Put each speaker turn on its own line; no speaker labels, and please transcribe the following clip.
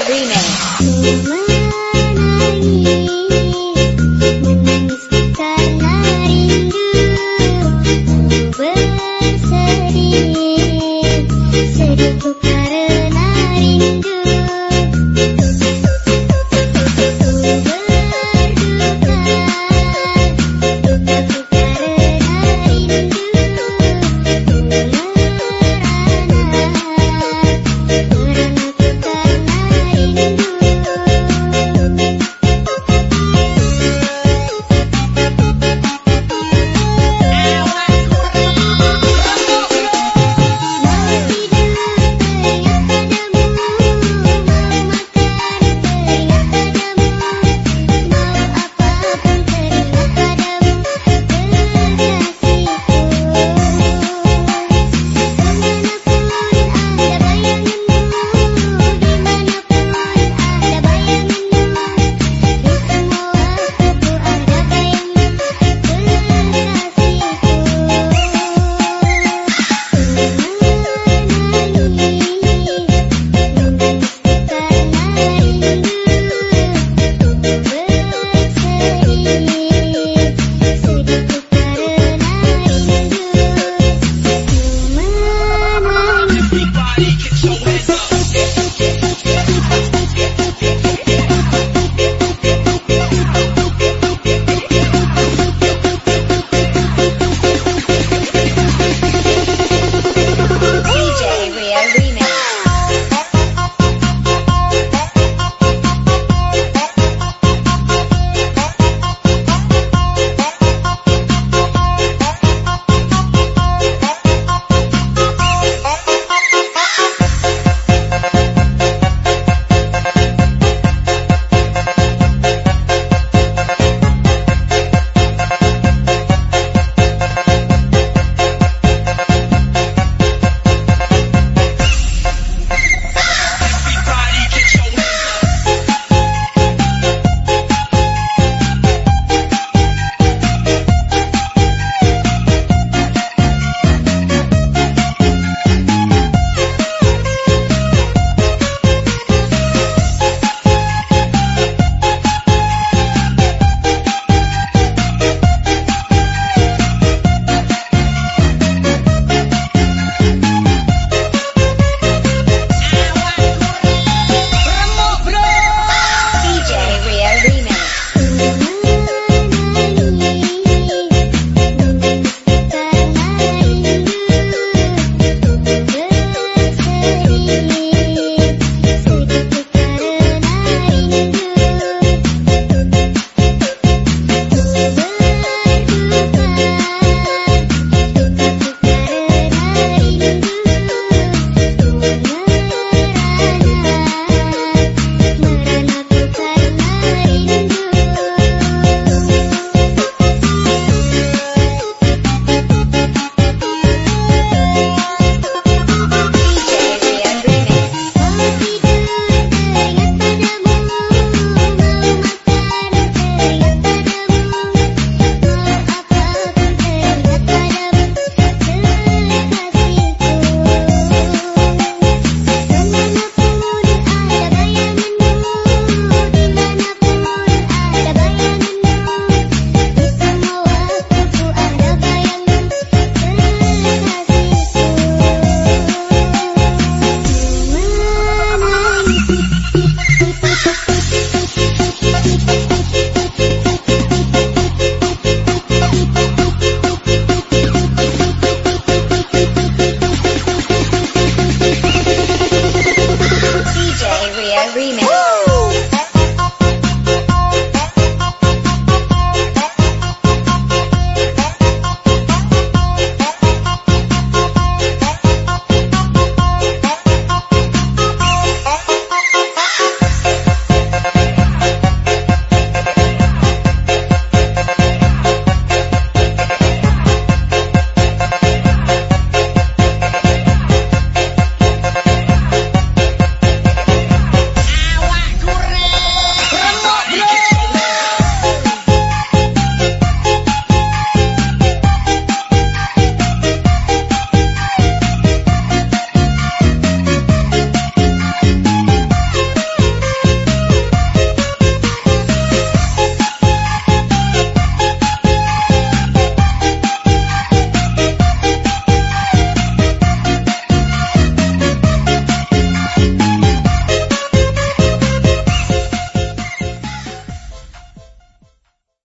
Pellegrine. Paulina.